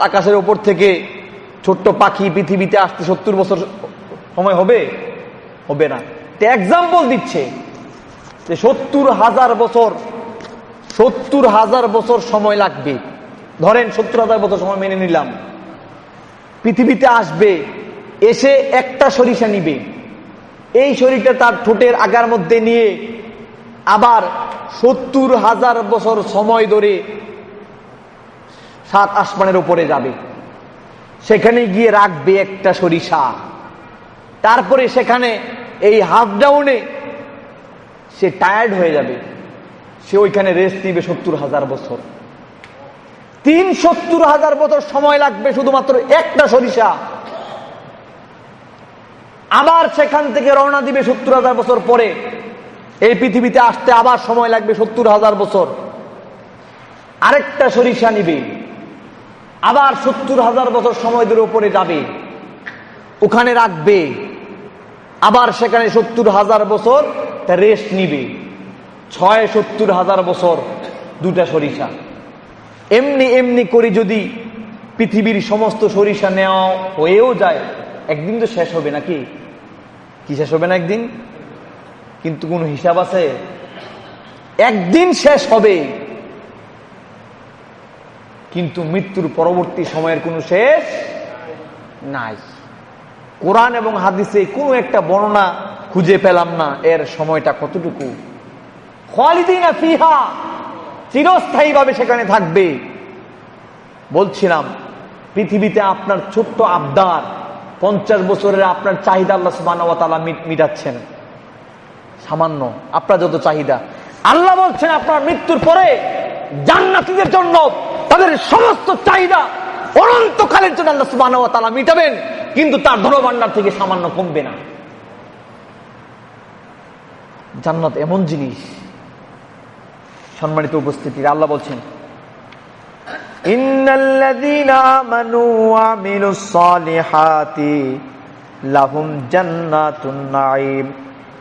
আকাশের ওপর থেকে ছোট্ট পাখি পৃথিবীতে আসতে সত্তর বছর সময় হবে? হবে না। এক্সাম্পল দিচ্ছে যে সত্তর হাজার বছর, সত্তর হাজার বছর সময় লাগবে। ধরেন সত্তর হাজার বছর সময় মেনে নিলাম। পৃথিবীতে আসবে, এসে একটা সরিষা নিবে। এই শরীরটা তার ঠোঁটের আগার মধ্যে নিয়ে আবার সত্তর হাজার বছর সময় ধরে সাত আসমানের উপরে যাবে। সেখানে গিয়ে রাখবে একটা সরিষা। তারপরে সেখানে এই হাফ ডাউনে সে টায়ার্ড হয়ে যাবে। সে ওইখানে রেস্ট দিবে সত্তর হাজার বছর। তিন সত্তর হাজার বছর সময় লাগবে শুধুমাত্র একটা সরিষা। আবার সেখান থেকে রওনা দিবে সত্তর হাজার বছর পরে। এই পৃথিবীতে আসতে আবার সময় লাগবে সত্তর হাজার বছর। আরেকটা সরিষা নিবে। আবার সত্তর হাজার বছর সময় ধরে উপরে যাবে, ওখানে রাখবে, আবার সেখানে সত্তর হাজার বছর রেস্ট নিবে। ছয় সত্তর হাজার বছর দুটা সরিষা। এমনি এমনি করে যদি পৃথিবীর সমস্ত সরিষা নেওয়া হয়েও যায়, একদিন তো শেষ হবে নাকি? কি শেষ হবে না একদিন? কিন্তু কোন হিসাব আছে? একদিন শেষ হবে। কিন্তু মৃত্যুর পরবর্তী সময়ের কোনো শেষ নাই। কোরআন এবং হাদিসে কোনো একটা বর্ণনা খুঁজে পেলাম না, এর সময়টা কতটুকু? ফিহা চিরস্থায়ী ভাবে সেখানে থাকবে। বলছিলাম, পৃথিবীতে আপনার ছোট্ট আবদার, পঞ্চাশ বছরের আপনার চাহিদা আল্লাহ সুবাহ মিটাচ্ছেন। সামান্য, আপনার যত চাহিদা। আল্লাহ বলছেন আপনার মৃত্যুর পরে জান্নাতীদের জন্য তাদের সমস্ত চাহিদা অনন্তকালের জন্য আল্লাহ সুবাহ মিটাবেন, কিন্তু তার ধনভাণ্ডার থেকে সামান্য কমবে না। জান্নাত এমন জিনিস, সম্মানিত উপস্থিতি আল্লাহ বলছেন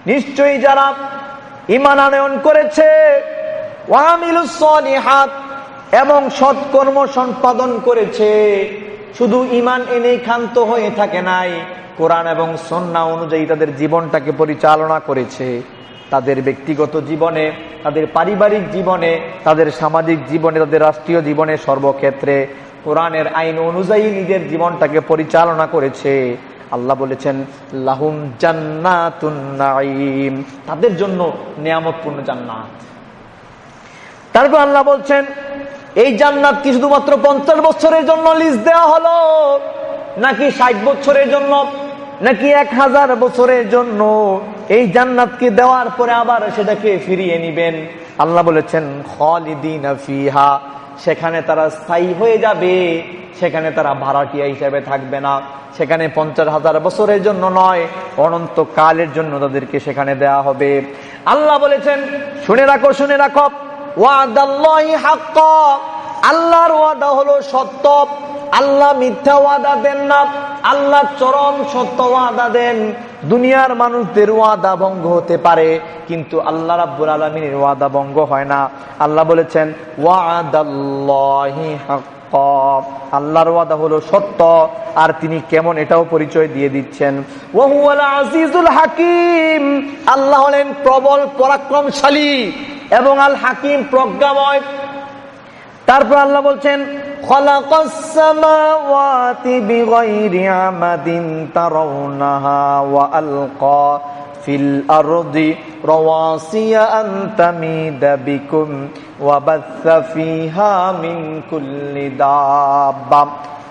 নিশ্চয়ই যারা ইমান আনয়ন করেছে এবং সৎকর্ম সম্পাদন করেছে। শুধু ইমান এনে ক্ষান্ত হয়ে থাকে নাই। কোরআন এবং সন্না অনুযায়ী তাদের জীবনটাকে পরিচালনা করেছে। তাদের ব্যক্তিগত জীবনে, তাদের পারিবারিক জীবনে, তাদের সামাজিক জীবনে, তাদের রাষ্ট্রীয় জীবনে সর্বক্ষেত্রে কোরআনের আইন অনুযায়ী নিজের জীবনটাকে পরিচালনা করেছে। আল্লাহ বলেছেন, লাহুম জান্নাতুন তাদের জন্য নিয়ামতপূর্ণ জান্নাত। তারপর আল্লাহ বলছেন, এই জান্নাত কি শুধুমাত্র পঞ্চাশ বছরের জন্য লিজ দেওয়া হলো? নাকি ষাট বছরের জন্য? নাকি এক হাজার বছরের জন্য? এই জান্নাতকে দেওয়ার পরে আবার সেটাকে ফিরিয়ে নিবেন? আল্লাহ বলেছেন, খালিদিন ফিহা। সেখানে তারা স্থায়ী হয়ে যাবে। সেখানে তারা ভাড়াটিয়া হিসেবে থাকবে না। সেখানে পঞ্চাশ হাজার বছরের জন্য নয় অনন্ত কালের জন্য তাদেরকে সেখানে দেয়া হবে। আল্লাহ বলেছেন, শুনে রাখো শুনে রাখো। আল্লাহর ওয়াদা হলো সত্য। আল্লাহ মিথ্যা ওয়াদা দেন না। আল্লাহ চরম সত্য ওয়াদা দেন। দুনিয়ার মানুষদের ওয়াদা ভঙ্গ হতে পারে, কিন্তু আল্লাহ রাব্বুল আলমিনের ওয়াদা ভঙ্গ হয় না। আল্লাহ বলেছেন, ওয়াদাল্লাহি আল্লাহর ওয়াদা হলো সত্য। আর তিনি কেমন এটাও পরিচয় দিয়ে দিচ্ছেন। ওহুয়াল আজিজুল হাকিম। আল্লাহ হলেন প্রবল, পরাক্রমশালী। এবং আল হাকিম প্রজ্ঞাময়। তারপর আল্লাহ বলছেন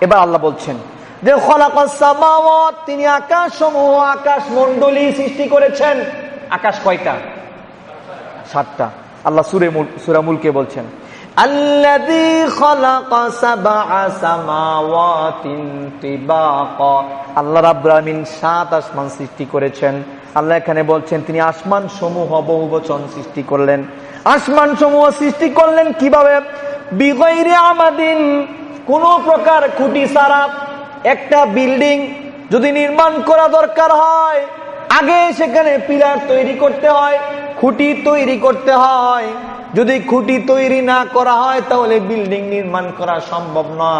এবার আল্লাহ বলছেন যে তিনি আকাশ সমূহ আকাশ মণ্ডলী সৃষ্টি করেছেন। আকাশ কয়টা? সাতটা। আল্লাহ সুরে সুরামুলকে বলছেন আল্লাহ রাব্রামিন সাত আসমান সৃষ্টি করেছেন। আল্লাহ এখানে বলছেন, তিনি আসমান সমূহ বহুবচন সৃষ্টি করলেন। আসমান সমূহ সৃষ্টি করলেন কীভাবে? বিগৈরে আমাদিন, কোন প্রকার খুঁটি সারা একটা বিল্ডিং যদি নির্মাণ করা দরকার হয়, আগে সেখানে পিলার তৈরি করতে হয় খুঁটি তৈরি করতে হয়। যদি খুঁটি তৈরি না করা হয়, তাহলে বিল্ডিং নির্মাণ করা সম্ভব না।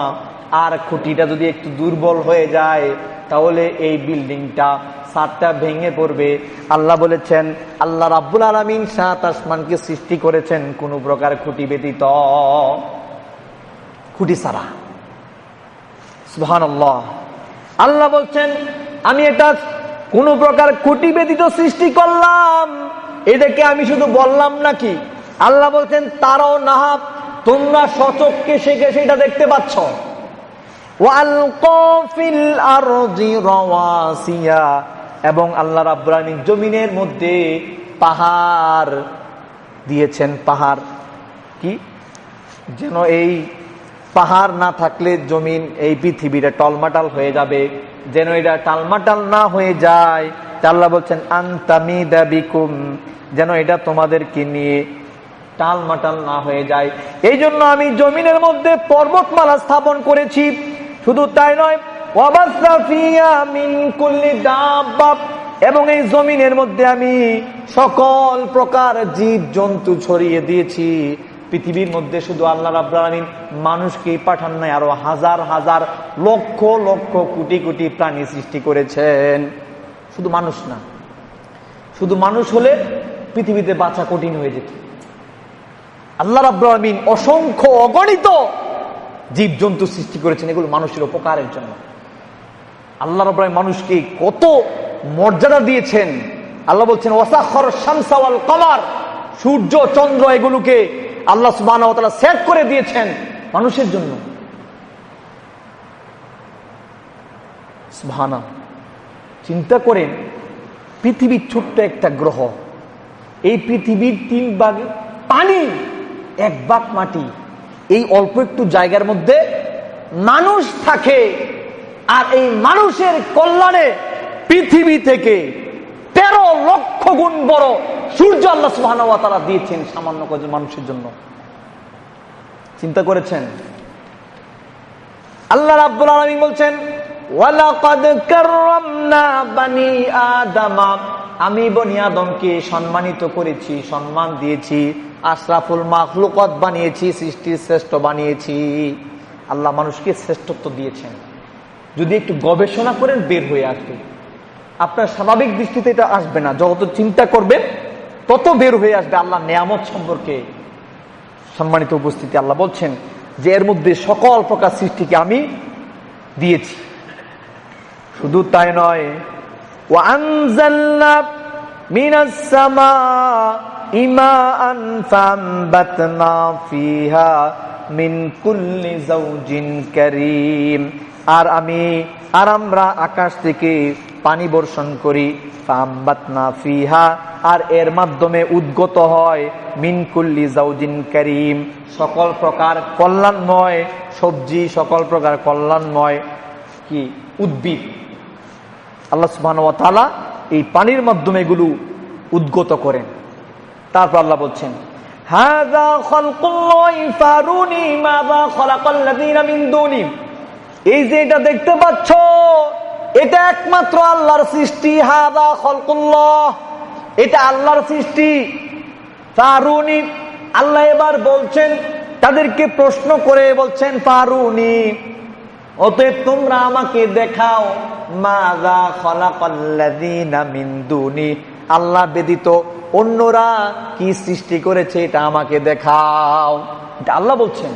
আর খুঁটিটা যদি একটু দুর্বল হয়ে যায়, তাহলে এই বিল্ডিংটা সাতটা ভেঙে পড়বে। আল্লাহ বলেছেন, আল্লাহ রাব্বুল আলমিন সাত আসমানকে সৃষ্টি করেছেন কোন প্রকার খুঁটি ব্যতীত খুঁটি সারা সুহান আল্লাহ বলছেন, আমি এটা কোন প্রকার খুঁটি ব্যতীত সৃষ্টি করলাম। এটাকে আমি শুধু বললাম নাকি? আল্লাহ বলছেন, তারাও নাহাব, তোমরা সচককে শেখে সেটা দেখতে পাচ্ছ। এবং আল্লাহ রাব্রাহিম জমিনের মধ্যে পাহাড় দিয়েছেন, পাহাড়। কি? যেন এই পাহাড় না থাকলে জমিন, এই পৃথিবীটা টলমাটাল হয়ে যাবে। যেন এটা টালমাটাল না হয়ে যায়। আল্লাহ বলছেন আন্তামি দাবিকুম যেন এটা তোমাদেরকে নিয়ে টালমাটাল না হয়ে যায়। এই জন্য আমি জমিনের মধ্যে পর্বতমালা স্থাপন করেছি। শুধু তাই নয় এবং এই জমিনের মধ্যে আমি সকল প্রকার জীব জন্তু ছড়িয়ে দিয়েছি। পৃথিবীর মধ্যে শুধু আল্লাহ রাব্রাহিন মানুষকে পাঠান নাই, আরও হাজার হাজার লক্ষ লক্ষ কোটি কোটি প্রাণী সৃষ্টি করেছেন। শুধু মানুষ না। শুধু মানুষ হলে পৃথিবীতে বাঁচা কঠিন হয়ে যেত। আল্লাহ রাব্রাহিন অসংখ্য অগণিত জীব জন্তু সৃষ্টি করেছেন, এগুলো মানুষের উপকারের জন্য। আল্লাহ রব্রাহিম মানুষকে কত মর্যাদা দিয়েছেন। আল্লাহ বলছেন ওয়াসাখর শামসাওয়াল কমার সূর্য, চন্দ্র, এগুলোকে আল্লাহ সুবাহ সেট করে দিয়েছেন মানুষের জন্য। সুবহানা চিন্তা করেন, পৃথিবীর ছোট্ট একটা গ্রহ। এই পৃথিবীর তিন ভাগ পানি, এক ভাগ মাটি। এই অল্প একটু জায়গার মধ্যে মানুষ থাকে আর এই মানুষের কল্যাণে পৃথিবী থেকে তেরো লক্ষ গুণ বড় সূর্য আল্লাহ সুবাহ তারা দিয়েছেন সামান্য কজন মানুষের জন্য। চিন্তা করেছেন? আল্লাহ রাব্বুল আলামিন বলছেন আমি বনি আদমকে সম্মানিত করেছি, সম্মান দিয়েছি, আশরাফুল মাখলুকত বানিয়েছি, সৃষ্টির শ্রেষ্ঠ বানিয়েছি। আল্লাহ মানুষকে শ্রেষ্ঠত্ব দিয়েছেন। যদি একটু গবেষণা করেন, বের হয়ে আসবে। আপনার স্বাভাবিক দৃষ্টিতে এটা আসবে না। যত চিন্তা করবেন, তত বের হয়ে আসবে আল্লাহ নেয়ামত সম্পর্কে। সম্মানিত উপস্থিতি, আল্লাহ বলছেন যে এর মধ্যে সকল প্রকার সৃষ্টিকে আমি দিয়েছি। শুধু তাই নয় আর আমি, আর আমরা আকাশ থেকে পানি বর্ষণ করি ফিহা। আর এর মাধ্যমে উদ্গত হয় মিনকুল্লি জাউজিন করিম। সকল প্রকার কল্যাণময় সবজি, সকল প্রকার কল্যাণময় কি? উদ্ভিদ। আল্লাহ সুবাহ এই পানির মাধ্যমে এগুলো উদ্গত করেন। তারপর আল্লাহ বলছেন এই যে এটা দেখতে পাচ্ছ, এটা একমাত্র আল্লাহর সৃষ্টি হাদা খলকুল্লাহ। এটা আল্লাহর সৃষ্টি, ফারুনি। আল্লাহ এবার বলছেন, তাদেরকে প্রশ্ন করে বলছেন, ফারুনি, অতএব তোমরা আমাকে দেখাও। মাদা খলাকাল্লাযীনা মিন দুনি। আল্লাহ ব্যতীত অন্যরা কি সৃষ্টি করেছে এটা আমাকে দেখাও। এটা আল্লাহ বলছেন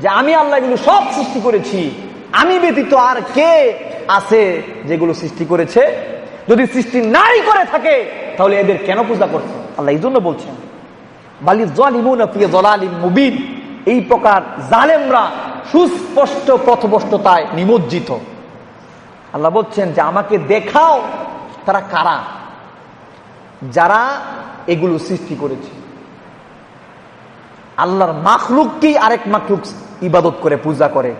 যে আমি আল্লাহ এগুলো সব সৃষ্টি করেছি। আমি ব্যতীত আর কে আছে যেগুলো সৃষ্টি করেছে? যদি সৃষ্টি নাই করে থাকে, তাহলে এদের কেন পূজা করছে? আল্লাহ এই জন্য বলছেন মুবিন। এই প্রকার জালেমরা সুস্পষ্ট পথভষ্টতায় নিমজ্জিত। আল্লাহ বলছেন যে আমাকে দেখাও তারা কারা? যারা এগুলো সৃষ্টি করেছে। আল্লাহর মাখলুককেই আরেক মাখলুক ইবাদত করে, পূজা করে।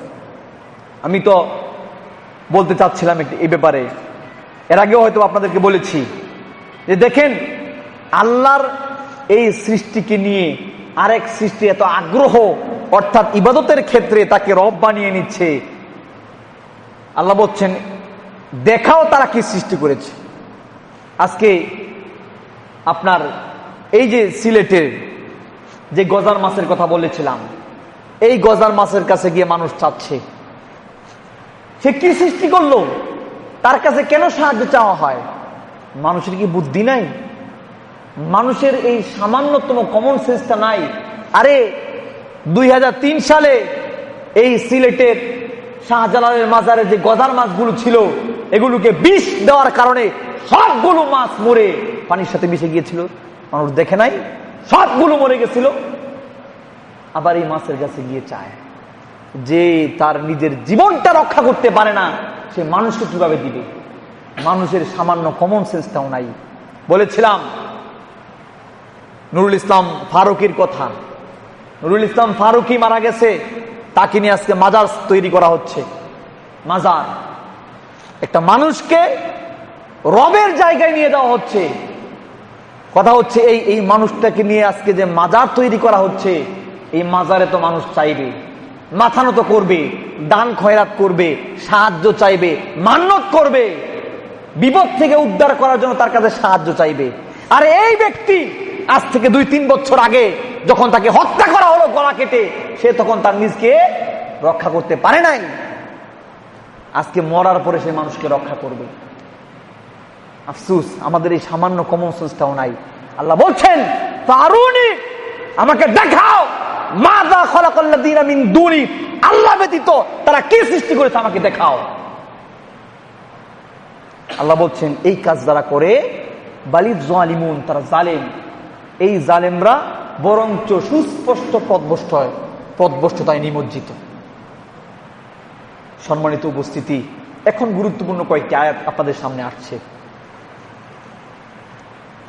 আমি তো বলতে চাচ্ছিলাম এই ব্যাপারে। এর আগেও হয়তো আপনাদেরকে বলেছি যে দেখেন, আল্লাহর এই সৃষ্টিকে নিয়ে আরেক সৃষ্টি এত আগ্রহ, অর্থাৎ ইবাদতের ক্ষেত্রে তাকে রব বানিয়ে নিচ্ছে। আল্লাহ বলছেন দেখাও তারা কি সৃষ্টি করেছে। আজকে আপনার এই যে সিলেটের যে গজার মাছের কথা বলেছিলাম, এই গজার মাছের কাছে গিয়ে মানুষ চাচ্ছে। সে কি সৃষ্টি করল? তার কাছে কেন সাহায্য চাওয়া হয়? মানুষের কি বুদ্ধি নাই? মানুষের এই সামান্যতম কমন সেন্সটা নাই। আরে, দুই হাজার তিন সালে এই সিলেটের শাহজালালের মাজারে যে গদার মাছগুলো ছিল, এগুলোকে বিষ দেওয়ার কারণে সবগুলো মাছ মরে, পানির সাথে মিশে গিয়েছিল। মানুষ দেখে নাই, সবগুলো মরে গেছিল। আবার এই মাছের কাছে গিয়ে চায় যে তার নিজের জীবনটা রক্ষা করতে পারে না, সে মানুষকে কীভাবে দিবে? মানুষের সামান্য কমন সেন্সটাও নাই। বলেছিলাম, নুরুল ইসলাম ফারুকির কথা। নুরুল ইসলাম ফারুকি মারা গেছে। তাকে নিয়ে আজকে মাজার তৈরি করা হচ্ছে। মাজার। একটা মানুষকে রবের জায়গায় নিয়ে দেওয়া হচ্ছে। কথা হচ্ছে এই এই মানুষটাকে নিয়ে আজকে যে মাজার তৈরি করা হচ্ছে, এই মাজারে তো মানুষ চাইবে। মাথা নত করবে, দান খয়রাত করবে, সাহায্য চাইবে, মান্যত করবে। বিপদ থেকে উদ্ধার করার জন্য তার কাছে সাহায্য চাইবে। আর এই ব্যক্তি আজ থেকে দুই তিন বছর আগে যখন তাকে হত্যা করা হলো, গলা কেটে, সে তখন তার নিজকে রক্ষা করতে পারে নাই। আজকে মরার পরে সে মানুষকে রক্ষা করবে। আফসুস, আমাদের এই সামান্য কমন সেন্সটাও নাই। আল্লাহ বলছেন, ফারুনি, আমাকে দেখাও মাদা খলাকাল্লা দুনি। আল্লাহ ব্যতীত তারা কি সৃষ্টি করেছে আমাকে দেখাও। আল্লাহ বলছেন, এই কাজ যারা করে, বালিদ জালিমুন, তারা জালেম। এই জালেমরা বরঞ্চ সুস্পষ্ট পদভষ্ট পদভষ্টতায় নিমজ্জিত। সম্মানিত উপস্থিতি, এখন গুরুত্বপূর্ণ কয়েকটি আয়াত আপনাদের সামনে আসছে।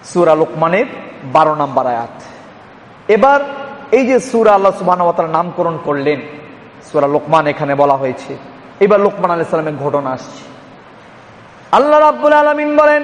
সুরা লোকমানের বারো নাম্বার আয়াত। এবার এই যে সুরা আল্লাহ সুবাহ নামকরণ করলেন, সুরা লোকমান এখানে বলা হয়েছে। এবার লোকমান আলাহ সালামের ঘটনা আসছে। আল্লাহ রাব্বুল আলমিন বলেন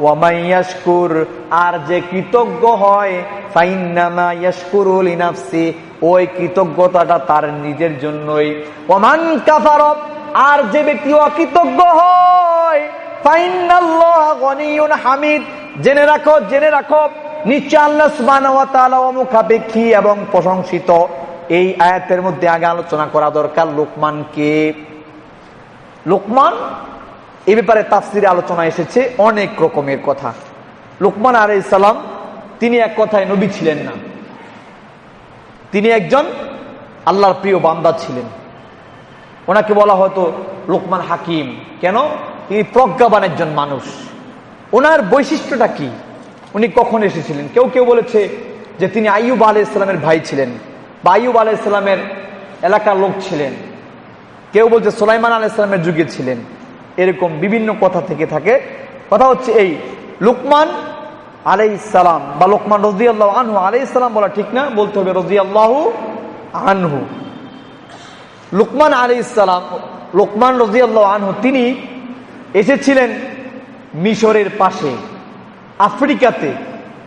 ওয়ামাইয়াসকুর আর যে কৃতজ্ঞ হয়, ফাইন্নামা ইয়াসকুরুল ইনাফসি ওই কৃতজ্ঞতাটা তার নিজের জন্যই। ওমান কাফারত আর যে ব্যক্তি অকৃতজ্ঞ হয় হামিদ। জেনে রাখো জেনে রাখো, নিশ্চয় আল্লাহ এবং প্রশংসিত। এই আয়াতের মধ্যে আগে আলোচনা করা দরকার, লোকমানকে। লোকমান এ ব্যাপারে তাফসিরে আলোচনা এসেছে অনেক রকমের কথা। লোকমান আলাই ইসালাম তিনি এক কথায় নবী ছিলেন না। তিনি একজন আল্লাহর প্রিয় বান্দা ছিলেন। ওনাকে বলা হয়তো লোকমান হাকিম। কেন? তিনি প্রজ্ঞাবান একজন মানুষ। ওনার বৈশিষ্ট্যটা কি? উনি কখন এসেছিলেন? কেউ কেউ বলেছে যে তিনি আইয়ুব আলাই ইসলামের ভাই ছিলেন বা আইয়ুব আলাই ইসলামের এলাকার লোক ছিলেন। কেউ বলছে সোলাইমান আলাই ইসলামের যুগে ছিলেন। এরকম বিভিন্ন কথা থেকে থাকে। কথা হচ্ছে এই, লুকমান আলাই ইসালাম বা লোকমান রজি আল্লাহ আনহু আলাই ইসালাম বলা ঠিক না, বলতে হবে রজি আল্লাহ আনহু। লুকমান আলী ইসালাম লোকমান রজি আল্লাহ আনহু, তিনি এসেছিলেন মিশরের পাশে। আফ্রিকাতে।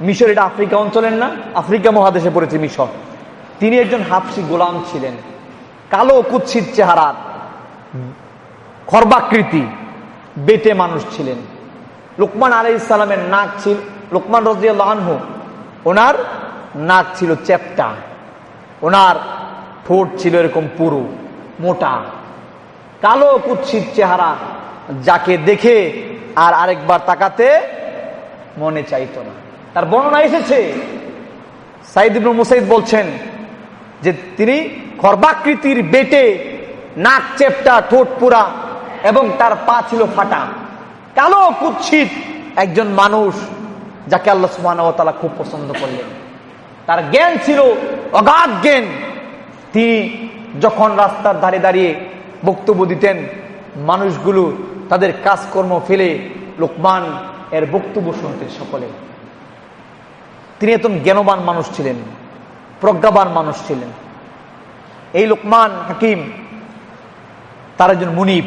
মিশর এটা আফ্রিকা অঞ্চলের না, আফ্রিকা মহাদেশে পড়েছে মিশর। তিনি একজন হাফসি গোলাম ছিলেন। কালো কুৎসিত চেহারার খর্বাকৃতি। বেটে মানুষ ছিলেন। লোকমান আলাই ইসলামের নাক ছিল, লোকমান রজিয়াল আনহু, ওনার নাক ছিল চ্যাপটা। ওনার ঠোঁট ছিল এরকম পুরু, মোটা। কালো কুৎসিত চেহারা যাকে দেখে আর আরেকবার তাকাতে মনে চাইত না। তার বর্ণনা এসেছে। সাইদ মুসাইদ বলছেন যে তিনি খর্বাকৃতির বেটে, নাক চেপটা ঠোঁট পুরা এবং তার পা ছিল ফাটা। কালো কুৎসিত একজন মানুষ যাকে আল্লাহ সুবাহ খুব পছন্দ করলেন। তার জ্ঞান ছিল অগাধ জ্ঞান। তিনি যখন রাস্তার ধারে দাঁড়িয়ে বক্তব্য দিতেন, মানুষগুলো তাদের কাজকর্ম ফেলে লোকমান এর বক্তব্য শুনতেন সকলে। তিনি এত জ্ঞানবান মানুষ ছিলেন, প্রজ্ঞাবান মানুষ ছিলেন। এই লোকমান হাকিম, তার একজন মুনিব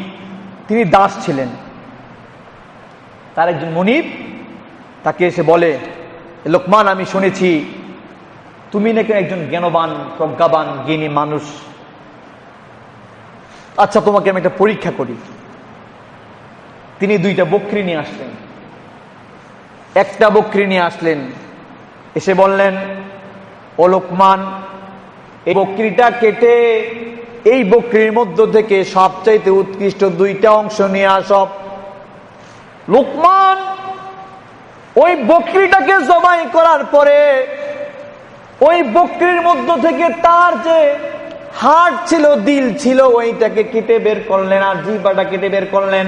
তিনি দাস ছিলেন। তার একজন মনিব, তাকে এসে বলে লোকমান, আমি শুনেছি, তুমি নাকি একজন জ্ঞানবান, প্রজ্ঞাবান, জ্ঞানী মানুষ। আচ্ছা তোমাকে আমি একটা পরীক্ষা করি। তিনি দুইটা বকরি নিয়ে আসলেন। একটা বকরি নিয়ে আসলেন, এসে বললেন, ও লোকমান, এই বকরিটা কেটে এই বকরির মধ্য থেকে সবচাইতে উৎকৃষ্ট দুইটা অংশ নিয়ে আসব লোকমান ওই বকরিটাকে জবাই করার পরে ওই বকরির মধ্য থেকে তার যে হার্ট ছিল, দিল ছিল, ওইটাকে কেটে বের করলেন আর জিবাটা কেটে বের করলেন।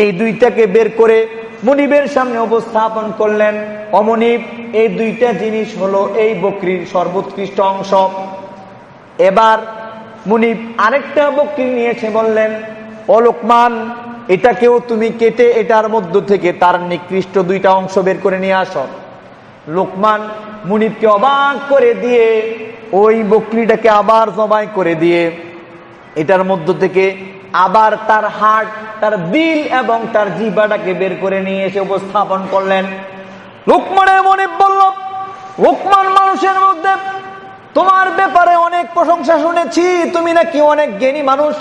এই দুইটাকে বের করে মনিবের সামনে উপস্থাপন করলেন। অমনিব, এই দুইটা জিনিস হলো এই বকরির সর্বোৎকৃষ্ট অংশ। এবার মুনিব আরেকটা বকরি নিয়েছে, বললেন, ও লোকমান, এটাকেও তুমি কেটে এটার মধ্য থেকে তার নিকৃষ্ট দুইটা অংশ বের করে নিয়ে আসো। লোকমান মুনিবকে অবাক করে দিয়ে ওই বকরিটাকে আবার জবাই করে দিয়ে এটার মধ্য থেকে আবার তার হাট, তার দিল এবং তার জিবাটাকে বের করে নিয়ে এসে উপস্থাপন করলেন। লোকমানের মনে বলল, লোকমান মানুষের মধ্যে তোমার ব্যাপারে অনেক প্রশংসা শুনেছি, তুমি নাকি অনেক জ্ঞানী মানুষ,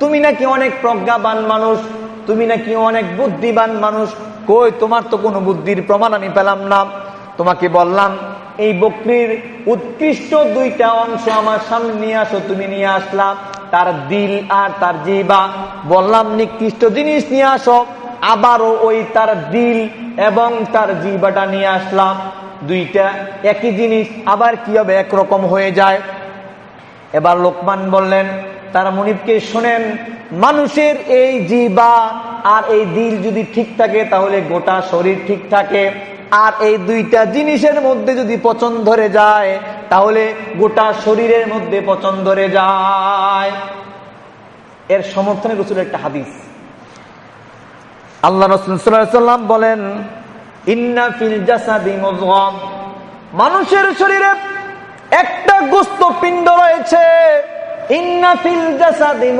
তুমি নাকি অনেক প্রজ্ঞাবান মানুষ, তুমি নাকি অনেক বুদ্ধিবান মানুষ। কই, তোমার তো কোনো বুদ্ধির প্রমাণ আমি পেলাম না। তোমাকে বললাম, এই বকরির উৎকৃষ্ট দুইটা অংশ আমার সামনে নিয়ে আসো, তুমি নিয়ে আসলাম তার দিল আর তার জিবা বললাম, নিকৃষ্ট জিনিস নিয়ে আসো। আবারও ওই তার দিল এবং তার জিবাটা নিয়ে আসলাম। দুইটা একই জিনিস, আবার কি হবে? একরকম হয়ে যায়। এবার লোকমান বললেন, তার মনিবকে শোনেন, মানুষের এই জিবা আর এই দিল যদি ঠিক থাকে, তাহলে গোটা শরীর ঠিক থাকে। আর এই দুইটা জিনিসের মধ্যে যদি পচন ধরে যায়, তাহলে গোটা শরীরের মধ্যে পচন ধরে যায়। এর সমর্থনে রসুল একটা হাদিস। আল্লাহ রসুলাম বলেন ইন্না ফিল মানুষের শরীরে একটা গোস্ত পিণ্ড রয়েছে। ইন্না ফিল জাসাদি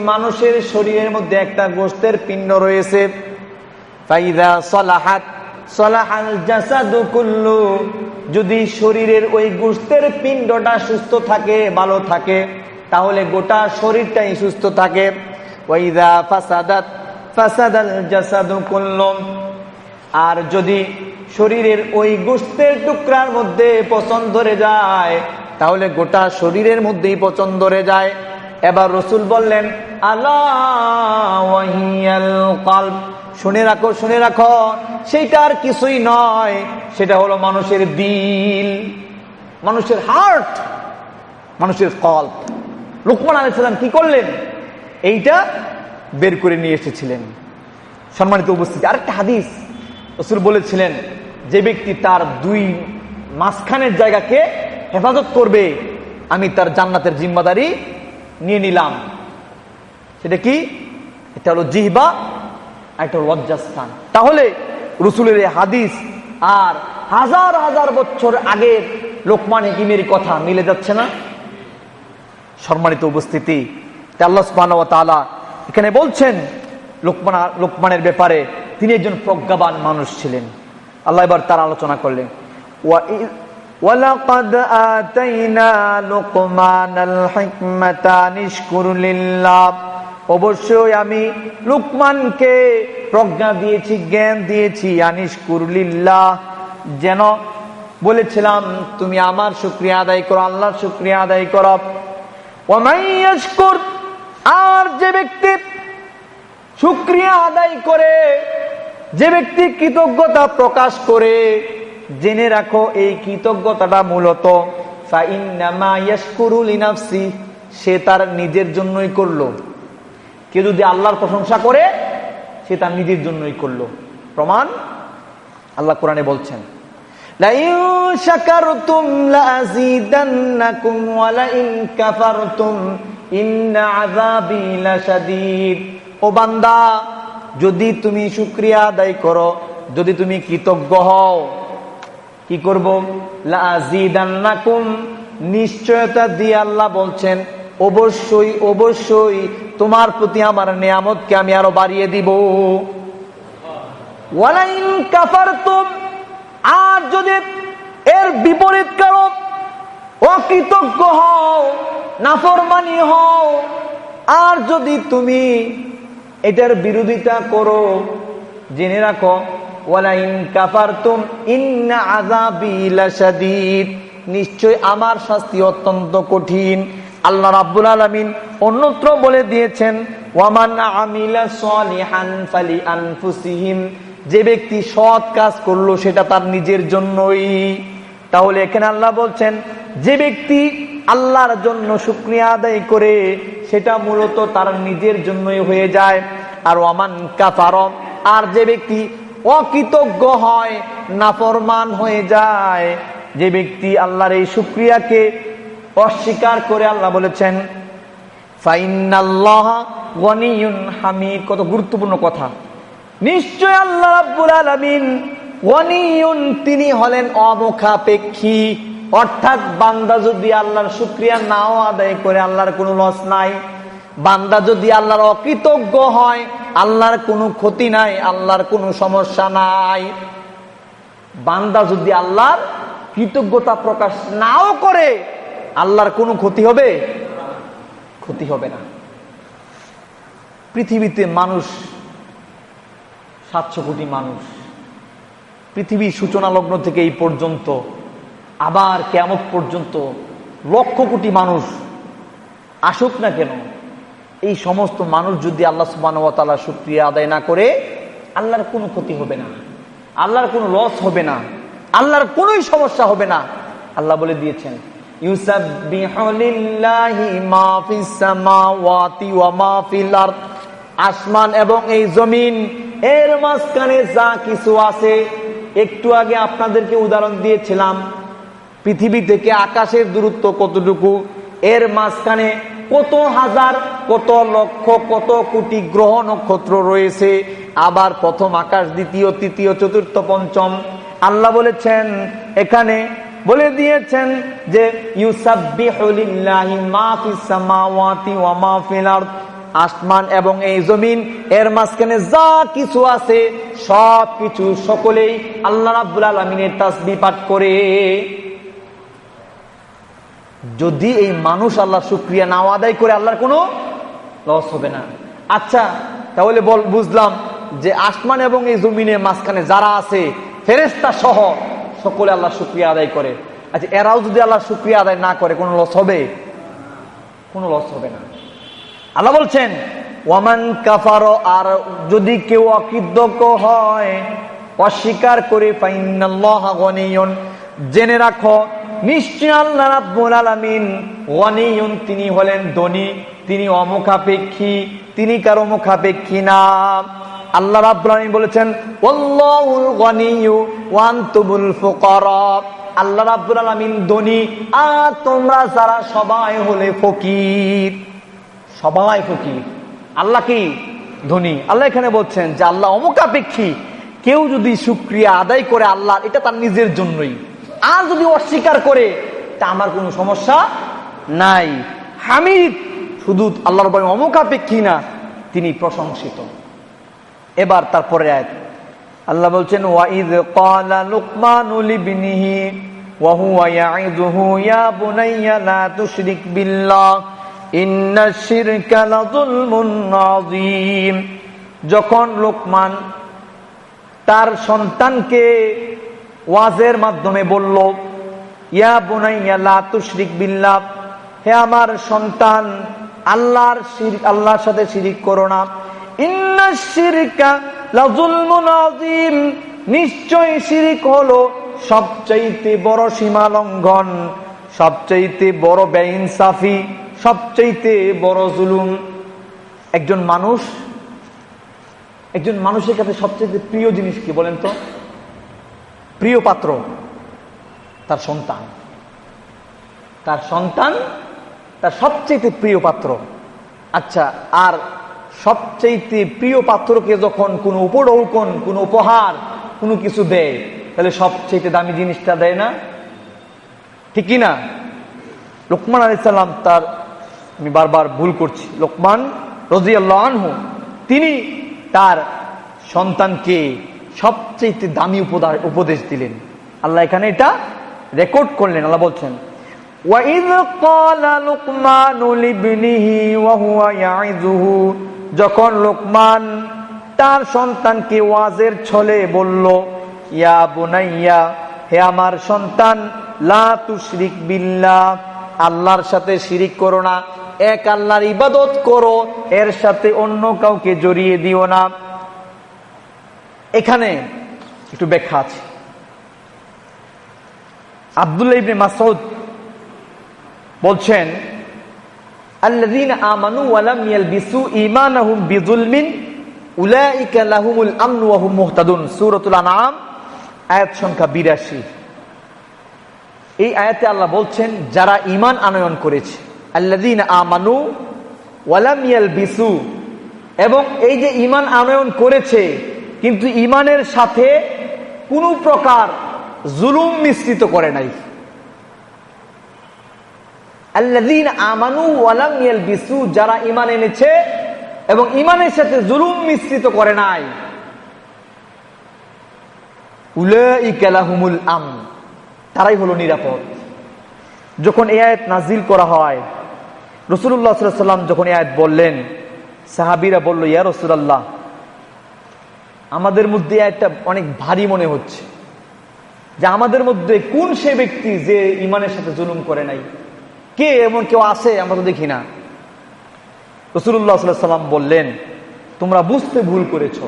মানুষের শরীরের মধ্যে একটা গোস্তের পিণ্ড রয়েছে। ফাইদা সলাহাত, সলাহাল জাসাদু কুল্লু। যদি শরীরের ওই গোস্তের পিণ্ডটা সুস্থ থাকে, ভালো থাকে, তাহলে গোটা শরীরটাই সুস্থ থাকে। ওয়াইদা ফাসাদাত, ফাসাদাল জাসাদু কুল্লুম। আর যদি শরীরের ওই গোস্তের টুকরার মধ্যে পচন ধরে যায়, তাহলে গোটা শরীরের মধ্যেই পচন ধরে যায়। এবার রসুল বললেন আল্লাহ শুনে রাখো শুনে রাখো সেটা আর কিছুই নয়, সেটা হলো মানুষের দিল, মানুষের হার্ট, মানুষের কল্প লুকমান আলাইসাল্লাম কি করলেন? এইটা বের করে নিয়ে এসেছিলেন। সম্মানিত উপস্থিতি, আরেকটা হাদিস। রসুল বলেছিলেন, যে ব্যক্তি তার দুই মাঝখানের জায়গাকে হেফাজত করবে, আমি তার জান্নাতের জিম্মাদারি নিয়ে নিলাম। সেটা কি? এটা হলো জিহবা, আর এটা হলো লজ্জাস্থান। তাহলে রসুলের হাদিস আর হাজার হাজার বছর আগের লোকমান হিকিমের কথা মিলে যাচ্ছে না? সম্মানিত উপস্থিতি আল্লাহ তালা এখানে বলছেন, লোকমান লোকমানের ব্যাপারে তিনি একজন প্রজ্ঞাবান মানুষ ছিলেন আল্লাহ এবার তার আলোচনা করলেন وَلَقَدْ آتَيْنَا لُقْمَانَ الْحِكْمَةَ نِشْكُرُ لِلَّهِ অবশ্যই আমি লুকমানকে প্রজ্ঞা দিয়েছি জ্ঞান দিয়েছি আনিস কুরলিল্লাহ যেন বলেছিলাম তুমি আমার শুক্রিয়া আদায় করো আল্লাহর শুক্রিয়া আদায় করো ওমাইয়াশকুর আর যে ব্যক্তি শুক্রিয়া আদায় করে যে ব্যক্তি কৃতজ্ঞতা প্রকাশ করে, জেনে রাখো এই কৃতজ্ঞতাটা মূলত সে তার নিজের জন্যই করল। কেউ যদি আল্লাহর প্রশংসা করে, সে তার নিজের জন্যই করল। প্রমাণ আল্লাহ কোরআনে বলছেন ও বান্দা যদি তুমি শুক্রিয়া আদায় করো, যদি তুমি কৃতজ্ঞ হও, কি করব? নিশ্চয়তা দিয়ে আল্লাহ বলছেন, অবশ্যই অবশ্যই তোমার প্রতি আমার নিয়ামতকে আমি আরও বাড়িয়ে দিব। আর যদি এর বিপরীত কারও অকৃতজ্ঞ হও, নাফরমানি হও, আর যদি তুমি এটার বিরোধিতা করো। জেনে রাখো, ওয়ালাইন কাফারতুম ইন্না আযাবি লাশাদীদ। নিশ্চয় আমার শাস্তি অত্যন্ত কঠিন। আল্লাহ রাব্বুল আলামিন অন্যত্র বলে দিয়েছেন, ওয়ামান আমিলা সলিহান ফালি আনফুসিহিম। যে ব্যক্তি সৎ কাজ করল, সেটা তার নিজের জন্যই। তাহলে এখানে আল্লাহ বলছেন, যে ব্যক্তি আল্লাহর জন্য শুক্রিয়া আদায় করে সেটা মূলত তার নিজের জন্যই হয়ে যায়। আর ওয়ামান কাফার, আর যে ব্যক্তি অকৃতজ্ঞ হয়, নাফরমান হয়ে যায়, যে ব্যক্তি আল্লাহর এই শুক্রিয়াকে অস্বীকার করে আল্লাহ বলেছেন হামিদ। কত গুরুত্বপূর্ণ কথা। নিশ্চয় আল্লাহ তিনি হলেন অমুখাপেক্ষী। অর্থাৎ বান্দা যদি আল্লাহর শুক্রিয়া নাও আদায় করে, আল্লাহর কোনো লস নাই। বান্দা যদি আল্লাহর অকৃতজ্ঞ হয়, আল্লাহর কোনো ক্ষতি নাই, আল্লাহর কোনো সমস্যা নাই। বান্দা যদি আল্লাহর কৃতজ্ঞতা প্রকাশ নাও করে, আল্লাহর কোনো ক্ষতি হবে? ক্ষতি হবে না। পৃথিবীতে মানুষ, সাতশো কোটি মানুষ। পৃথিবীর সূচনা লগ্ন থেকে এই পর্যন্ত আবার কেমন পর্যন্ত লক্ষ কোটি মানুষ আসুক না কেন, এই সমস্ত মানুষ যদি আল্লাহ সুবাহতালা শুক্রিয়া আদায় না করে, আল্লাহর কোনো ক্ষতি হবে না, আল্লাহর কোনো লস হবে না, আল্লাহর কোনোই সমস্যা হবে না। আল্লাহ বলে দিয়েছেন আসমান এবং এই জমিন, এর মাঝখানে যা কিছু আছে, একটু আগে আপনাদেরকে উদাহরণ দিয়েছিলাম পৃথিবী থেকে আকাশের দূরত্ব কতটুকু? এর মাঝখানে কত হাজার, কত লক্ষ, কত কোটি গ্রহ নক্ষত্র রয়েছে? আবার প্রথম আকাশ, দ্বিতীয়, তৃতীয়, চতুর্থ, পঞ্চম। আল্লাহ বলেছেন, এখানে বলে দিয়েছেন যে আসমান এবং এই জমিন, এর মাঝখানে যা কিছু আছে সব কিছু সকলেই আল্লাহ রাবুল আলমিনের তাসবি পাঠ করে। যদি এই মানুষ আল্লাহ শুক্রিয়া নাও আদায় করে আল্লাহর কোনো লস হবে না। আচ্ছা তাহলে বল, বুঝলাম যে আসমান এবং এই জমিনের মাঝখানে যারা আছে ফেরেস্তা সহ সকলে আল্লাহ শুক্রিয়া আদায় করে। আচ্ছা এরাও যদি আল্লাহ শুক্রিয়া আদায় না করে, কোনো লস হবে? কোনো লস হবে না। আল্লাহ বলছেন, ওয়ামান কাফার, আর যদি কেউ অকৃতজ্ঞ হয়, অস্বীকার করে জেনে রাখো নিশ্চয় আল্লাহ রাব্বুল আলামিন তিনি হলেন ধনী, তিনি অমুখাপেক্ষী, তিনি কারও মুখাপেক্ষী না। আল্লাহ রাব্বুল আলামিন বলেছেন ওয়াল্লাহুল গনিয়ু ওয়া আনতুমুল ফুকারা। আল্লাহ রাব্বুল আলামিন ধনী, আর তোমরা যারা সবাই হলে ফকির। সবাই ফকির। আল্লাহ কি? ধনী। আল্লাহ এখানে বলছেন যে, আল্লাহ অমুখাপেক্ষী। কেউ যদি শুক্রিয়া আদায় করে আল্লাহ, এটা তার নিজের জন্যই। আর যদি অস্বীকার করে, তা আমার কোনো সমস্যা নাই। হামিদ শুধু আল্লাহর বলে অমুখাপেক্ষী না তিনি প্রশংসিত। এবার তারপরে আয়াত। আল্লাহ বলছেন, ওয়াইদ ক্বালা যখন লোকমান তার সন্তানকে ওয়াজের মাধ্যমে বলল, ইয়া বুনাইয়া, লা তুশরিক হে আমার সন্তান, আল্লাহর শিরক আল্লাহর সাথে শিরিক করো না। নিশ্চয় শিরিক হলো সবচাইতে বড় সীমা লঙ্ঘন, সবচাইতে বড় বেইনসাফি, সবচাইতে বড় জুলুম। একজন মানুষ, একজন মানুষের কাছে সবচেয়ে প্রিয় জিনিস কি বলেন তো? প্রিয় পাত্র, তার সন্তান। তার সন্তান তার সবচেয়ে প্রিয় পাত্র। আচ্ছা আর সবচেয়ে প্রিয় পাত্রকে যখন কোনো উপঢৌকন, কোনো উপহার, কোনো কিছু দেয়, তাহলে সবচেয়ে দামি জিনিসটা দেয় না? ঠিক না লোকমান আলাইসাল্লাম তার, আমি বারবার ভুল করছি, লোকমান রজি আল্লাহ আনহু, তিনি তার সন্তানকে সবচেয়ে দামি উপদেশ দিলেন। আল্লাহ এখানে এটা রেকর্ড করলেন, আল্লাহ বলছেন যখন লোকমান তার সন্তানকে ওয়াজের ছলে বলল, ইয়া বোনাইয়া, হে আমার সন্তান, লা তুশরিক বিল্লা আল্লাহর সাথে শিরিক করো না, এক আল্লাহর ইবাদত করো, এর সাথে অন্য কাউকে জড়িয়ে দিও না। এখানে একটু ব্যাখ্যা আছে। আব্দুল্লাহ ইবনে মাসউদ বলছেন, আল্লাযীনা আমানু ওয়া লাম ইয়ালবিসু ঈমানাহুম বিযুলমিন, উলাইকা লাহুমুল আমন ওয়া হুম মুহতাদুন। সূরাতুল আনআম, আয়াত সংখ্যা 82 এই আয়াতে আল্লাহ বলছেন, যারা ঈমান আনয়ন করেছে, আল্লাযীনা আমানু ওয়া লাম ইয়ালবিসু এবং এই যে ঈমান আনয়ন করেছে কিন্তু ঈমানের সাথে কোনো প্রকার জুলুম মিশ্রিত করে নাই। যারা ঈমান এনেছে এবং ঈমানের সাথে জুলুম মিশ্রিত করে নাই। উলাইকা লাহুমুল আমন, তারাই হলো নিরাপদ। যখন এই আয়াত নাজিল করা হয় রসুল্লাহ সাল্লাম যখন আয়াত বললেন, সাহাবিরা বলল, ইয়া রসুলাল্লাহ আমাদের মধ্যে একটা অনেক ভারী মনে হচ্ছে যে আমাদের মধ্যে কোন সে ব্যক্তি যে ইমানের সাথে জুলুম করে নাই? কে এমন কেউ আছে আমরা তো দেখি না। রসুল্লাহ সাল্লাম বললেন, তোমরা বুঝতে ভুল করেছ।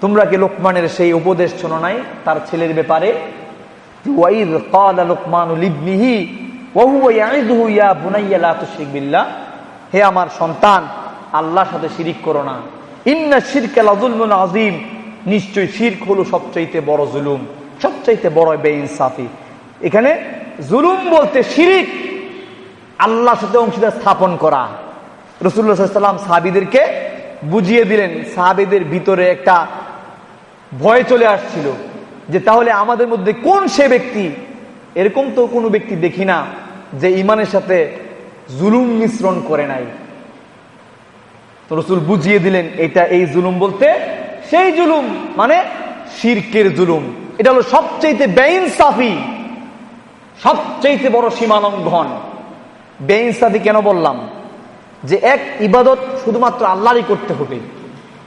তোমরা কি লোকমানের সেই উপদেশ শোনো নাই? তার ছেলের ব্যাপারে? হে আমার সন্তান, আল্লাহর সাথে শিরিক করো না। ইন্না আযীম। নিশ্চয় শিরক হলো সবচাইতে বড় জুলুম, সবচাইতে বড় বেইনসাফি। এখানে জুলুম বলতে শিরিক, আল্লাহর সাথে অংশীদার স্থাপন করা। রসুল্লাহ সাল্লাম সাহাবিদেরকে বুঝিয়ে দিলেন, সাহাবিদের ভিতরে একটা ভয় চলে আসছিল, যে তাহলে আমাদের মধ্যে কোন সে ব্যক্তি, এরকম তো কোনো ব্যক্তি দেখি না, যে ইমানের সাথে জুলুম মিশ্রণ করে নাই। তো রসুল বুঝিয়ে দিলেন, এটা এই জুলুম বলতে সেই জুলুম মানে শিরকের জুলুম। এটা হলো সবচেয়ে বেইনসাফি সবচেয়ে বড় সীমালঙ্ঘন। বেইনসাফি কেন বললাম? যে এক ইবাদত শুধুমাত্র আল্লাহরই করতে হবে।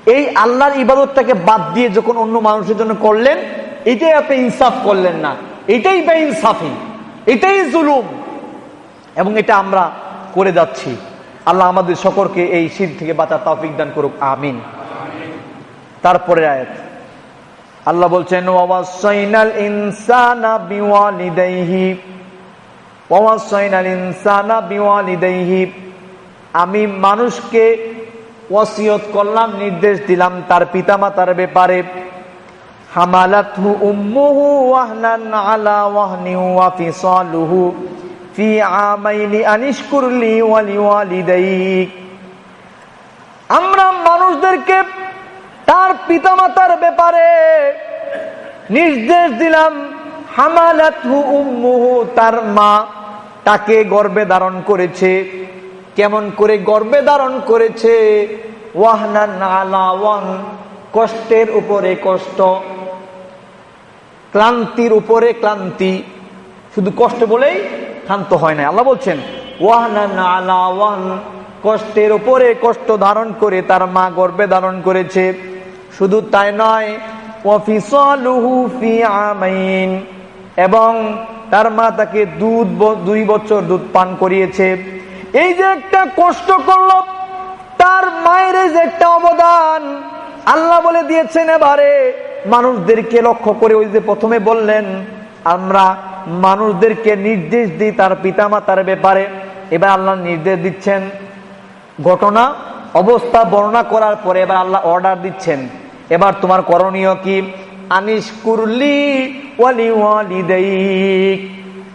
এই আল্লাহর ইবাদতটাকে বাদ দিয়ে যখন অন্য মানুষের জন্য করলেন, এটাই আপনি ইনসাফ করলেন না। এটাই বেইনসাফি, এটাই জুলুম। এবং এটা আমরা করে যাচ্ছি। আল্লাহ আমাদের সকলকে এই শীত থেকে বাঁচার তৌফিক দান করুক, আমিন। তারপরে আয়াত। আল্লাহ বলছেন ওয়াসাইনাল ইনসানা বিওয়ালিদাইহি ওয়াসাইনাল ইনসানা বিওয়ালিদাইহি, আমি মানুষকে ওয়াসিয়ত করলাম, নির্দেশ দিলাম তার পিতামাতার ব্যাপারে, হামালাতহু উম্মুহু ওয়াহনান আলা ওয়াহনি ওয়া ফিসালুহু আনিশকুরলি ওয়া লিওয়ালিদাইক। আমরা মানুষদেরকে তার পিতামাতার ব্যাপারে নির্দেশ দিলাম, হামালাতহু উম্মুহু, তার মা তাকে গর্বে ধারণ করেছে। কেমন করে গর্বে ধারণ করেছে? ওয়াহনান কষ্টের উপরে কষ্ট, ক্লান্তির উপরে ক্লান্তি। শুধু কষ্ট বলেই ক্ষান্ত হয় না আল্লাহ বলছেন, ওয়াহনান ওয়ান কষ্টের উপরে কষ্ট ধারণ করে তার মা গর্বে ধারণ করেছে। শুধু তাই নয় এবং তার মা তাকে দুধ দুই বছর দুধ পান করিয়েছে। এই যে একটা কষ্ট করল, তার মায়ের যে একটা অবদান, আল্লাহ বলে দিয়েছেন এবারে, মানুষদেরকে লক্ষ্য করে ওই যে প্রথমে বললেন, আমরা মানুষদেরকে নির্দেশ দিই তার পিতামাতার ব্যাপারে। এবার আল্লাহ নির্দেশ দিচ্ছেন ঘটনা, অবস্থা বর্ণনা করার পরে এবার আল্লাহ অর্ডার দিচ্ছেন। এবার তোমার করণীয় কি? আনিস কুরলি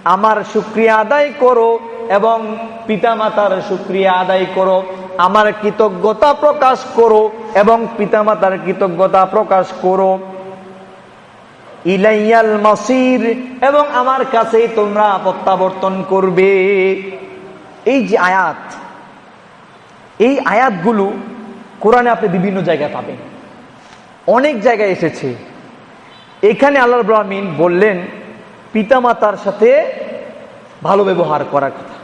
আমার শুক্রিয়া আদায় করো এবং পিতামাতার শুক্রিয়া আদায় করো। আমার কৃতজ্ঞতা প্রকাশ করো এবং পিতামাতার কৃতজ্ঞতা প্রকাশ করো। ইলাইয়াল মাসির, এবং আমার কাছেই তোমরা প্রত্যাবর্তন করবে। এই যে আয়াত, এই আয়াতগুলো কোরআনে আপনি বিভিন্ন জায়গায় পাবেন। অনেক জায়গায় এসেছে। এখানে আল্লাহ ব্রাহ্মিন বললেন, পিতামাতার সাথে ভালো ব্যবহার করার কথা।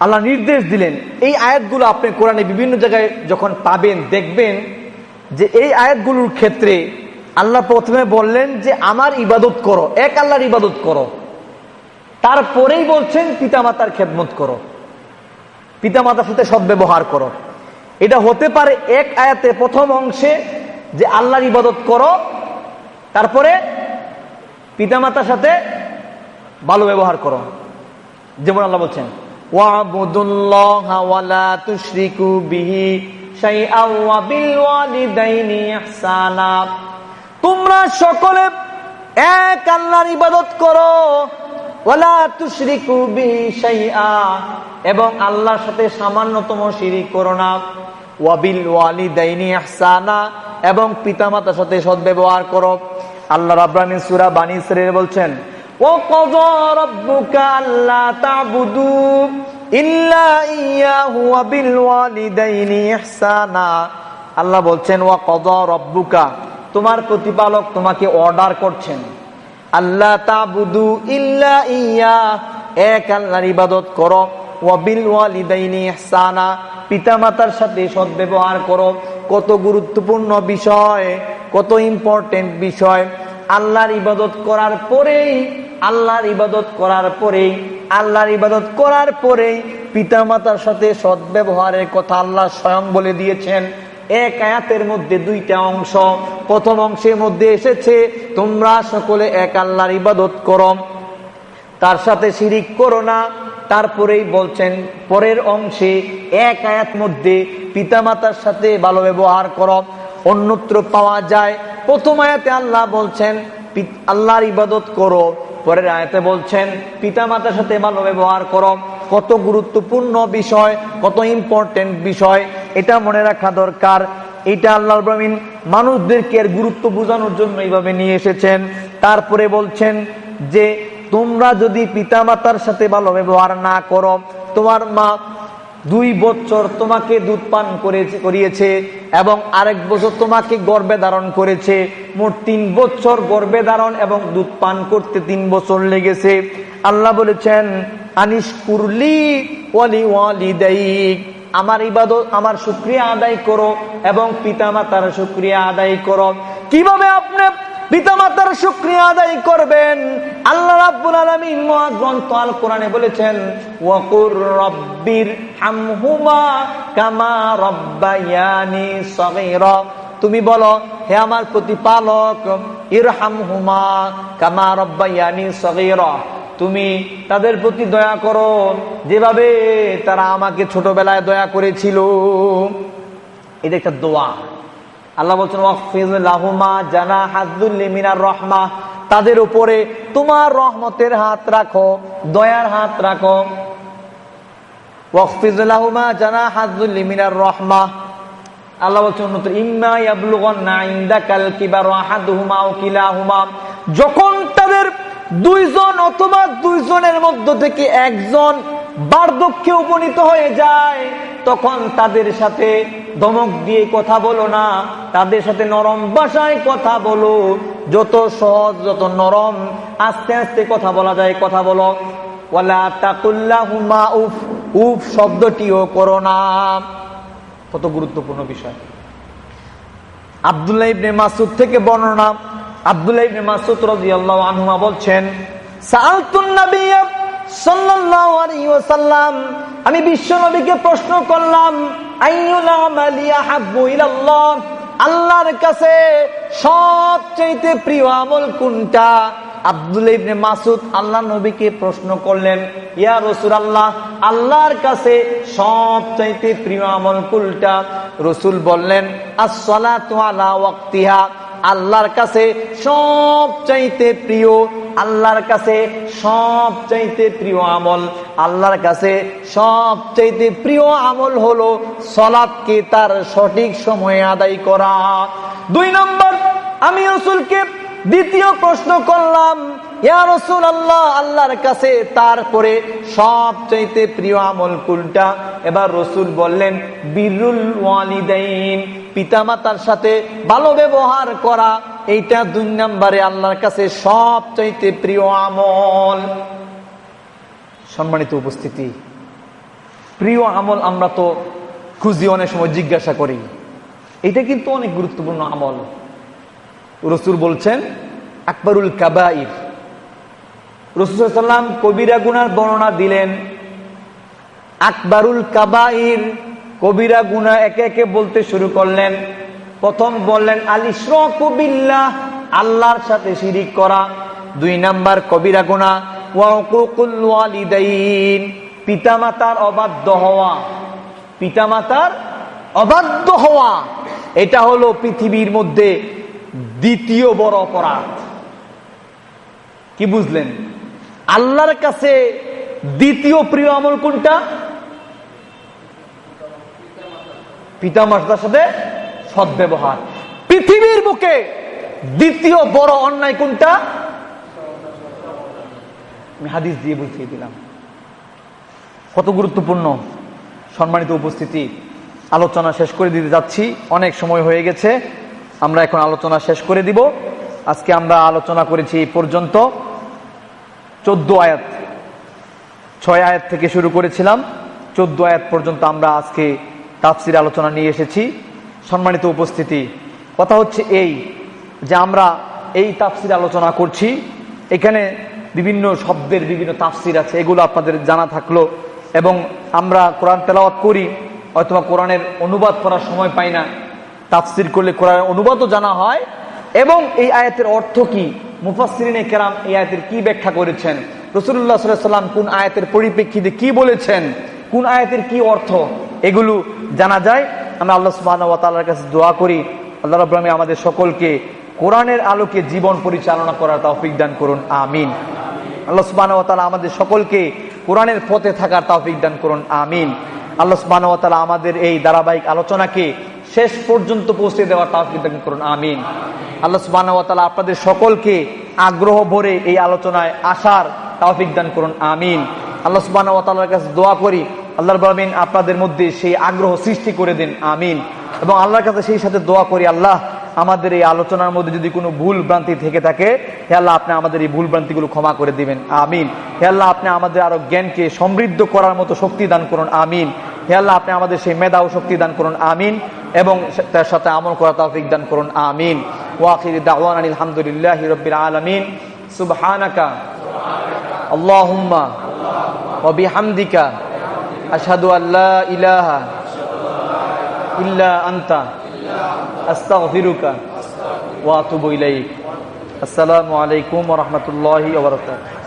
আল্লাহ নির্দেশ দিলেন, এই আয়াতগুলো আপনি কোরআনে বিভিন্ন জায়গায় যখন পাবেন, দেখবেন যে এই আয়াতগুলোর ক্ষেত্রে আল্লাহ প্রথমে বললেন যে, আমার ইবাদত করো, এক আল্লাহর ইবাদত করো। তারপরেই বলছেন, পিতামাতার খেদমত করো। পিতামাতার সাথে সদ্ব্যবহার করো। এটা হতে পারে এক আয়াতে প্রথম অংশে যে, আল্লাহর ইবাদত করো, তারপরে পিতামাতার সাথে ভালো ব্যবহার করো। যেমন আল্লাহ বলছেন তোমরা সকলে এক আল্লাহর ইবাদত করো। এবং আল্লাহর সাথে সামান্যতম শিরিক করো না। ওয়াবিল ওয়ালিদাইনি আহসানা এবং পিতামাতার সাথে সদ্ব্যবহার করো। আল্লাহ রাব্রামিন সুরা বানী ইসরাইল বলছেন, ও কযা রাব্বুকা আল্লা তা'বুদু ইল্লা আল্লাহ বলছেন ওয়া কযা রাব্বুকা তোমার প্রতিপালক তোমাকে অর্ডার করছেন। আল্লাহ তা'বুদু ইল্লা ইয়া। এক আল্লাহর ইবাদত করো। ওয়া বিল ওয়ালিদাইনি ইহসানা। পিতামাতার সাথে করো। কত গুরুত্বপূর্ণ বিষয়, কত ইম্পর্টেন্ট বিষয়। আল্লাহর ইবাদত করার পরেই, আল্লাহর ইবাদত করার পরেই, আল্লাহর ইবাদত করার পরেই পিতামাতার সাথে সদ্ব্যবহারের কথা আল্লাহ স্বয়ং বলে দিয়েছেন। এক আয়াতের মধ্যে দুইটা অংশ। প্রথম অংশের মধ্যে এসেছে, তোমরা সকলে এক আল্লাহর ইবাদত করো। তার সাথে শিরিক করো না। তারপরেই বলছেন, পরের অংশে এক আয়াত মধ্যে পিতামাতার সাথে ভালো ব্যবহার করো। অন্যত্র পাওয়া যায়। প্রথম আয়াতে আল্লাহ বলছেন আল্লাহর ইবাদত করো। পরের আয়াতে বলছেন, পিতামাতার সাথে ভালো ব্যবহার করো। কত গুরুত্বপূর্ণ বিষয়, কত ইম্পর্টেন্ট বিষয়। এটা মনে রাখা দরকার। এটা আল্লাহ ব্রাহ্মিন মানুষদেরকে এর গুরুত্ব বোঝানোর জন্য এইভাবে নিয়ে এসেছেন। তারপরে বলছেন যে, তোমরা যদি পিতামাতার সাথে ভালো ব্যবহার না করো, তোমার মা দুই বছর তোমাকে দুধ পান করেছে, করিয়েছে এবং আরেক বছর তোমাকে গর্বে ধারণ করেছে। মোট তিন বছর গর্বে ধারণ এবং দুধ পান করতে তিন বছর লেগেছে। আল্লাহ বলেছেন আনিস কুরলি ওয়ালি ওয়ালি দেইক আমার ইবাদত, আমার সুক্রিয়া আদায় করো এবং পিতামাতার শুক্রিয়া আদায় করো। কীভাবে আপনি পিতামাতার শুক্রিয়া আদায় করবেন? আল্লাহ রাব্বুল আলামিন মহাগ্রন্থ আল কোরআনে বলেছেন, ওয়াকুর রব্বির হামহুমা কামা রব্বায়ানি সগীরা। তুমি বলো, হে আমার প্রতিপালক, ইরহামহুমা কামা রব্বায়ানি সগীরা। তুমি তাদের প্রতি দয়া করো। যেভাবে তারা আমাকে ছোটবেলায় দয়া করেছিল। এটা একটা দোয়া। আল্লাহ বলছেন ওয়াকফিজুল্লাহুমা জানা হাজুল্লিমিনার রহমা। তাদের উপরে তোমার রহমতের হাত রাখো, দয়ার হাত রাখো। যখন দুইজন অথবা দুইজনের মধ্য থেকে একজন বার্ধক্যে উপনীত হয়ে যায়, তখন তাদের সাথে ধমক দিয়ে কথা বলো না, তাদের সাথে নরম ভাষায় কথা বলো। যত সহজ, যত নরম, আস্তে আস্তে কথা বলা যায়, কথা বলো। উফ উফ শব্দটিও করো না। কত গুরুত্বপূর্ণ বিষয়। আবদুল্লাহ ইবনে মাসুদ থেকে বর্ণনা বলছেন আমি বিশ্ব নবীকে প্রশ্ন করলাম আল্লাহর কাছে সবচেয়ে প্রিয় আমল কোনটা? আব্দুল ইবনে মাসুদ আল্লাহ নবীকে প্রশ্ন করলেন, ইয়া রসুল আল্লাহর কাছে সবচাইতে প্রিয় আমল কুলটা রসুল বললেন আলা ওয়াক্তিহা। আল্লাহর কাছে সব চাইতে প্রিয়, আল্লাহর কাছে সব চাইতে প্রিয় আমল, আল্লাহর কাছে সব চাইতে প্রিয় আমল হলো সলাদকে তার সঠিক সময়ে আদায় করা। দুই নম্বর, আমি রসুলকে দ্বিতীয় প্রশ্ন করলাম আল্লাহ আল্লাহর কাছে তারপরে প্রিয় আমল এবার রসুল বললেন, বিরুল সাথে ভালো ব্যবহার করা দুই নম্বরে আল্লাহর কাছে সবচাইতে প্রিয় আমল। সম্মানিত উপস্থিতি, প্রিয় আমল আমরা তো খুঁজি অনেক সময় জিজ্ঞাসা করি। এটা কিন্তু অনেক গুরুত্বপূর্ণ আমল। রসুল বলছেন, আকবরুল কাবাইর রসুলাম কবিরা গুনার বর্ণনা দিলেন, আকবরুল কাবাইর কবিরা গুনা একে একে বলতে শুরু করলেন। প্রথম বললেন আলিশ্র কবিল্লাহ আল্লাহর সাথে শিরিক করা। দুই নাম্বার, কবিরা গুনা ওয়ালিদাইন, পিতামাতার অবাধ্য হওয়া। পিতামাতার অবাধ্য হওয়া, এটা হলো পৃথিবীর মধ্যে দ্বিতীয় বড় অপরাধ। কি বুঝলেন? আল্লাহর কাছে দ্বিতীয় প্রিয় আমল কোনটা? পিতামাতার সাথে সদ্ব্যবহার। পৃথিবীর বুকে দ্বিতীয় বড় অন্যায় কোনটা? আমি হাদিস দিয়ে বুঝিয়ে দিলাম। কত গুরুত্বপূর্ণ সম্মানিত উপস্থিতি। আলোচনা শেষ করে দিতে যাচ্ছি। অনেক সময় হয়ে গেছে। আমরা এখন আলোচনা শেষ করে দিব। আজকে আমরা আলোচনা করেছি এই পর্যন্ত। চোদ্দ আয়াত ছয় আয়াত থেকে শুরু করেছিলাম। চোদ্দ আয়াত পর্যন্ত আমরা আজকে তাফসির আলোচনা নিয়ে এসেছি। সম্মানিত উপস্থিতি, কথা হচ্ছে এই যে আমরা এই তাফসির আলোচনা করছি। এখানে বিভিন্ন শব্দের বিভিন্ন তাফসির আছে, এগুলো আপনাদের জানা থাকল। এবং আমরা কোরআন তেলাওয়াত করি, অথবা কোরআনের অনুবাদ করার সময় পাই না। তাফসির করলে কোরআনের অনুবাদও জানা হয়। এবং এই আয়াতের অর্থ কি? মুফাসরিনে কেরাম এই আয়াতের কি ব্যাখ্যা করেছেন? রসুল্লাহ সাল্লাম কোন আয়াতের পরিপ্রেক্ষিতে কি বলেছেন? কোন আয়াতের কি অর্থ? এগুলো জানা যায়। আমরা আল্লাহ সুবাহর কাছে দোয়া করি। আল্লাহ রব্লামী আমাদের সকলকে কোরআনের আলোকে জীবন পরিচালনা করার তৌফিক দান করুন। আমিন। আল্লাহ সুবাহ আমাদের সকলকে কোরআনের পথে থাকার তৌফিক দান করুন। আমিন। আল্লাহ সুবাহ আমাদের এই ধারাবাহিক আলোচনাকে শেষ পর্যন্ত পৌঁছে দেওয়ার দান করুন, আমিন। আল্লাহ সুবাহ আপনাদের সকলকে আগ্রহ ভরে এই আলোচনায় আসার তৌফিক দান করুন, আমিন। আল্লাহ সুবাহ কাছে দোয়া করি আল্লাহ রবিন আপনাদের মধ্যে সেই আগ্রহ সৃষ্টি করে দিন, আমিন। এবং আল্লাহর কাছে সেই সাথে দোয়া করি, আল্লাহ, আমাদের এই আলোচনার মধ্যে যদি কোনো ভুল ভ্রান্তি থেকে থাকে, হে আল্লাহ, আপনি আমাদের এই ভুল ভ্রান্তিগুলো ক্ষমা করে দিবেন, আমিন। হে আল্লাহ, আপনি আমাদের আরও জ্ঞানকে সমৃদ্ধ করার মতো শক্তি দান করুন, আমিন। হে আল্লাহ, আপনি আমাদের সেই মেধা ও শক্তি দান করুন, আমিন। এবং তার সাথে আমল করা তৌফিক দান করুন, আমিন। ওয়াকির দাওয়ান আলহামদুলিল্লাহ রবিল আলমিন। সুবহানাকা, আল্লাহুম্মা, ওয়া বিহামদিকা, আশহাদু আল্লা ইলাহা ইল্লা আনতা, আস্তাগফিরুকা ওয়া আতুবু ইলাইক। আসসালামু আলাইকুম ওয়া রাহমাতুল্লাহি ওয়া বারাকাতুহু।